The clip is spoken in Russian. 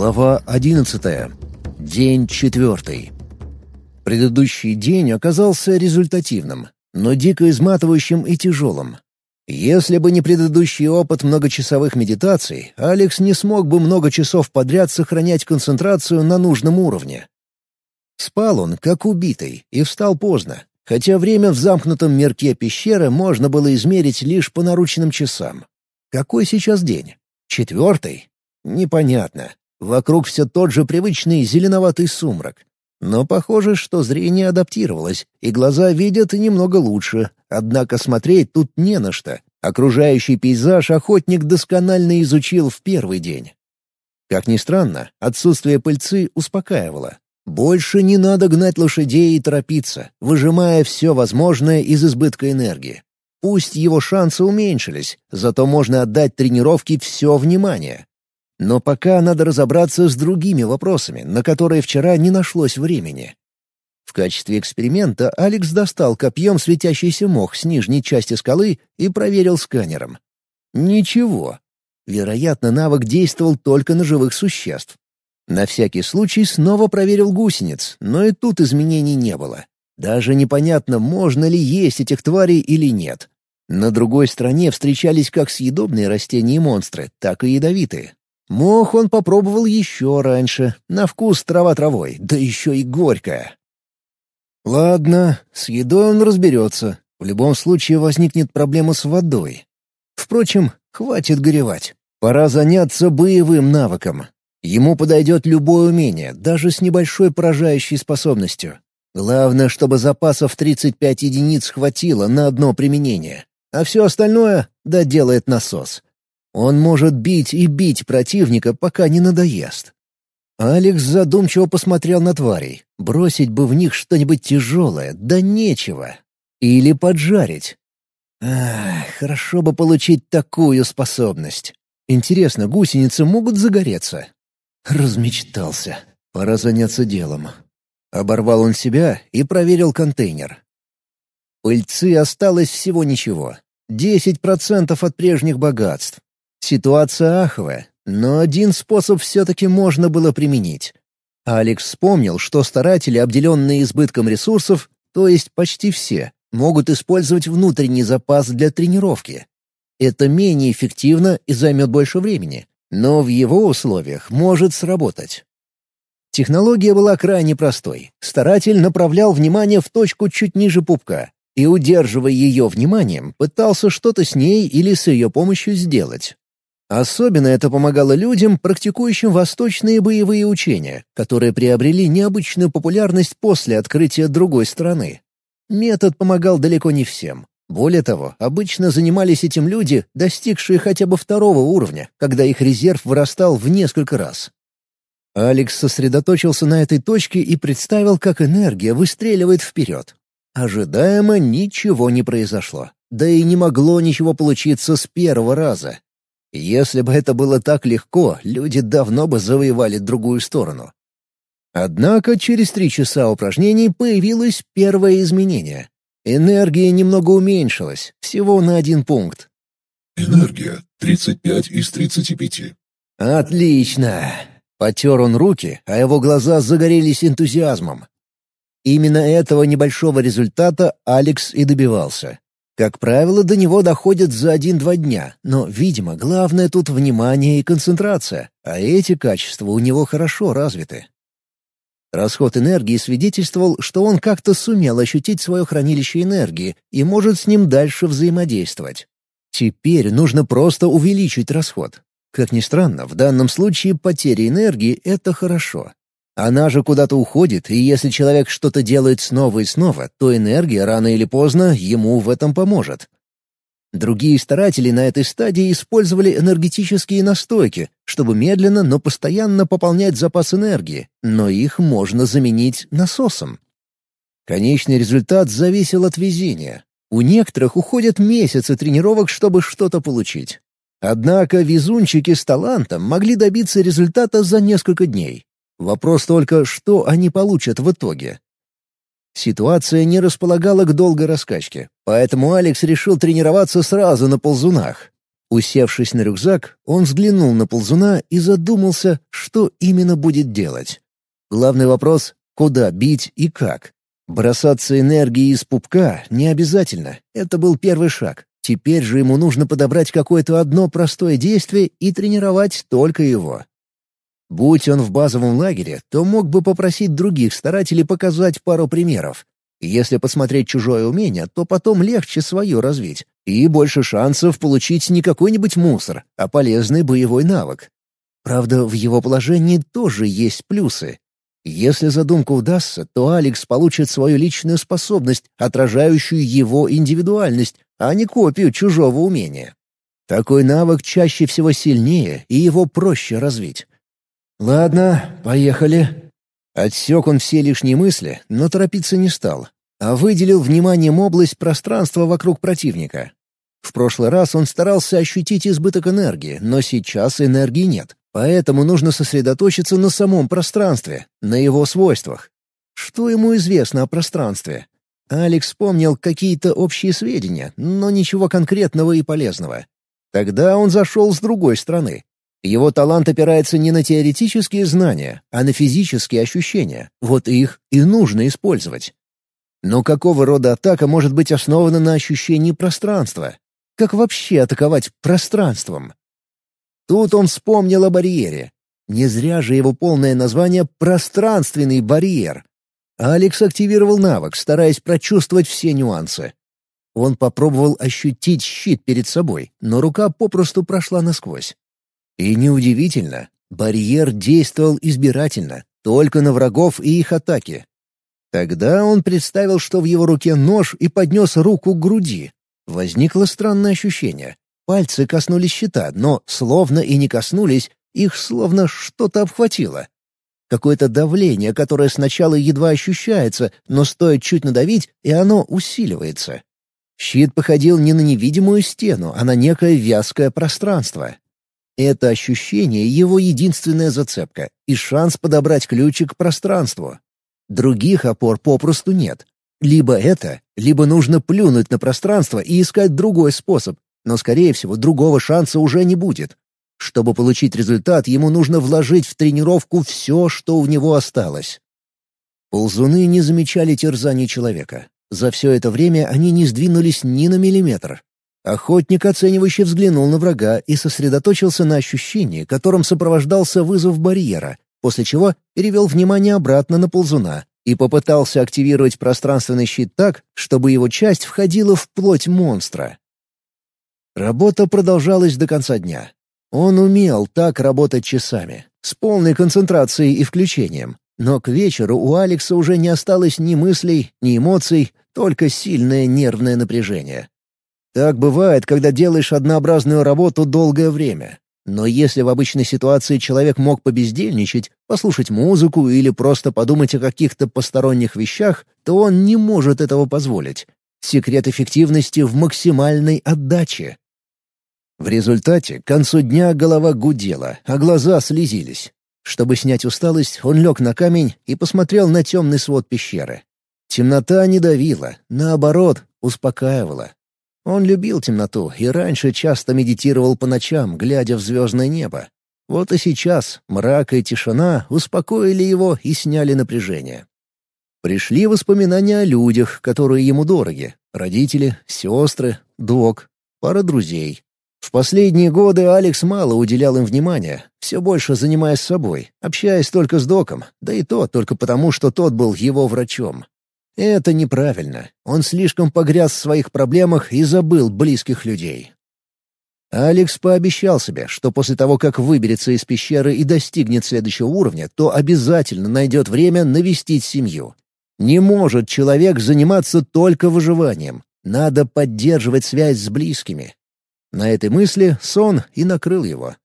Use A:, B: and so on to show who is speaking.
A: Глава 11. День четвертый. Предыдущий день оказался результативным, но дико изматывающим и тяжелым. Если бы не предыдущий опыт многочасовых медитаций, Алекс не смог бы много часов подряд сохранять концентрацию на нужном уровне. Спал он, как убитый, и встал поздно, хотя время в замкнутом мирке пещеры можно было измерить лишь по наручным часам. Какой сейчас день? Четвертый? Непонятно. Вокруг все тот же привычный зеленоватый сумрак. Но похоже, что зрение адаптировалось, и глаза видят немного лучше, однако смотреть тут не на что. Окружающий пейзаж охотник досконально изучил в первый день. Как ни странно, отсутствие пыльцы успокаивало. Больше не надо гнать лошадей и торопиться, выжимая все возможное из избытка энергии. Пусть его шансы уменьшились, зато можно отдать тренировке все внимание. Но пока надо разобраться с другими вопросами, на которые вчера не нашлось времени. В качестве эксперимента Алекс достал копьем светящийся мох с нижней части скалы и проверил сканером. Ничего. Вероятно, навык действовал только на живых существ. На всякий случай снова проверил гусениц, но и тут изменений не было. Даже непонятно, можно ли есть этих тварей или нет. На другой стороне встречались как съедобные растения и монстры, так и ядовитые. Мох он попробовал еще раньше, на вкус трава травой, да еще и горькая. Ладно, с едой он разберется. В любом случае возникнет проблема с водой. Впрочем, хватит горевать. Пора заняться боевым навыком. Ему подойдет любое умение, даже с небольшой поражающей способностью. Главное, чтобы запасов 35 единиц хватило на одно применение, а все остальное доделает насос. Он может бить и бить противника, пока не надоест. Алекс задумчиво посмотрел на тварей. Бросить бы в них что-нибудь тяжелое, да нечего. Или поджарить. Ах, хорошо бы получить такую способность. Интересно, гусеницы могут загореться? Размечтался. Пора заняться делом. Оборвал он себя и проверил контейнер. Пыльцы осталось всего ничего. Десять процентов от прежних богатств. Ситуация аховая, но один способ все-таки можно было применить. Алекс вспомнил, что старатели, обделенные избытком ресурсов, то есть почти все, могут использовать внутренний запас для тренировки. Это менее эффективно и займет больше времени, но в его условиях может сработать. Технология была крайне простой. Старатель направлял внимание в точку чуть ниже пупка и, удерживая ее вниманием, пытался что-то с ней или с ее помощью сделать. Особенно это помогало людям, практикующим восточные боевые учения, которые приобрели необычную популярность после открытия другой страны. Метод помогал далеко не всем. Более того, обычно занимались этим люди, достигшие хотя бы второго уровня, когда их резерв вырастал в несколько раз. Алекс сосредоточился на этой точке и представил, как энергия выстреливает вперед. Ожидаемо ничего не произошло. Да и не могло ничего получиться с первого раза. Если бы это было так легко, люди давно бы завоевали другую сторону. Однако через три часа упражнений появилось первое изменение. Энергия немного уменьшилась, всего на один пункт.
B: «Энергия 35 из 35».
A: «Отлично!» Потер он руки, а его глаза загорелись энтузиазмом. Именно этого небольшого результата Алекс и добивался. Как правило, до него доходят за один-два дня, но, видимо, главное тут внимание и концентрация, а эти качества у него хорошо развиты. Расход энергии свидетельствовал, что он как-то сумел ощутить свое хранилище энергии и может с ним дальше взаимодействовать. Теперь нужно просто увеличить расход. Как ни странно, в данном случае потеря энергии — это хорошо. Она же куда-то уходит, и если человек что-то делает снова и снова, то энергия рано или поздно ему в этом поможет. Другие старатели на этой стадии использовали энергетические настойки, чтобы медленно, но постоянно пополнять запас энергии, но их можно заменить насосом. Конечный результат зависел от везения. У некоторых уходят месяцы тренировок, чтобы что-то получить. Однако везунчики с талантом могли добиться результата за несколько дней. Вопрос только, что они получат в итоге. Ситуация не располагала к долгой раскачке, поэтому Алекс решил тренироваться сразу на ползунах. Усевшись на рюкзак, он взглянул на ползуна и задумался, что именно будет делать. Главный вопрос — куда бить и как. Бросаться энергией из пупка не обязательно, это был первый шаг. Теперь же ему нужно подобрать какое-то одно простое действие и тренировать только его. Будь он в базовом лагере, то мог бы попросить других старателей показать пару примеров. Если посмотреть чужое умение, то потом легче свое развить, и больше шансов получить не какой-нибудь мусор, а полезный боевой навык. Правда, в его положении тоже есть плюсы. Если задумка удастся, то Алекс получит свою личную способность, отражающую его индивидуальность, а не копию чужого умения. Такой навык чаще всего сильнее, и его проще развить. «Ладно, поехали». Отсек он все лишние мысли, но торопиться не стал, а выделил вниманием область пространства вокруг противника. В прошлый раз он старался ощутить избыток энергии, но сейчас энергии нет, поэтому нужно сосредоточиться на самом пространстве, на его свойствах. Что ему известно о пространстве? Алекс вспомнил какие-то общие сведения, но ничего конкретного и полезного. Тогда он зашел с другой стороны, его талант опирается не на теоретические знания, а на физические ощущения. Вот их и нужно использовать. Но какого рода атака может быть основана на ощущении пространства? Как вообще атаковать пространством? Тут он вспомнил о барьере. Не зря же его полное название «пространственный барьер». Алекс активировал навык, стараясь прочувствовать все нюансы. Он попробовал ощутить щит перед собой, но рука попросту прошла насквозь. И неудивительно, барьер действовал избирательно, только на врагов и их атаки. Тогда он представил, что в его руке нож и поднес руку к груди. Возникло странное ощущение. Пальцы коснулись щита, но, словно и не коснулись, их словно что-то обхватило. Какое-то давление, которое сначала едва ощущается, но стоит чуть надавить, и оно усиливается. Щит походил не на невидимую стену, а на некое вязкое пространство. Это ощущение — его единственная зацепка и шанс подобрать ключик к пространству. Других опор попросту нет. Либо это, либо нужно плюнуть на пространство и искать другой способ, но, скорее всего, другого шанса уже не будет. Чтобы получить результат, ему нужно вложить в тренировку все, что у него осталось. Ползуны не замечали терзаний человека. За все это время они не сдвинулись ни на миллиметр. Охотник оценивающе взглянул на врага и сосредоточился на ощущении, которым сопровождался вызов барьера, после чего перевел внимание обратно на ползуна и попытался активировать пространственный щит так, чтобы его часть входила в плоть монстра. Работа продолжалась до конца дня. Он умел так работать часами, с полной концентрацией и включением, но к вечеру у Алекса уже не осталось ни мыслей, ни эмоций, только сильное нервное напряжение. Так бывает, когда делаешь однообразную работу долгое время. Но если в обычной ситуации человек мог побездельничать, послушать музыку или просто подумать о каких-то посторонних вещах, то он не может этого позволить. Секрет эффективности в максимальной отдаче. В результате к концу дня голова гудела, а глаза слезились. Чтобы снять усталость, он лег на камень и посмотрел на темный свод пещеры. Темнота не давила, наоборот, успокаивала. Он любил темноту и раньше часто медитировал по ночам, глядя в звездное небо. Вот и сейчас мрак и тишина успокоили его и сняли напряжение. Пришли воспоминания о людях, которые ему дороги. Родители, сестры, док, пара друзей. В последние годы Алекс мало уделял им внимания, все больше занимаясь собой, общаясь только с доком, да и то только потому, что тот был его врачом. Это неправильно. Он слишком погряз в своих проблемах и забыл близких людей. Алекс пообещал себе, что после того, как выберется из пещеры и достигнет следующего уровня, то обязательно найдет время навестить семью. Не может человек заниматься только выживанием. Надо поддерживать связь с близкими. На этой мысли сон и накрыл его.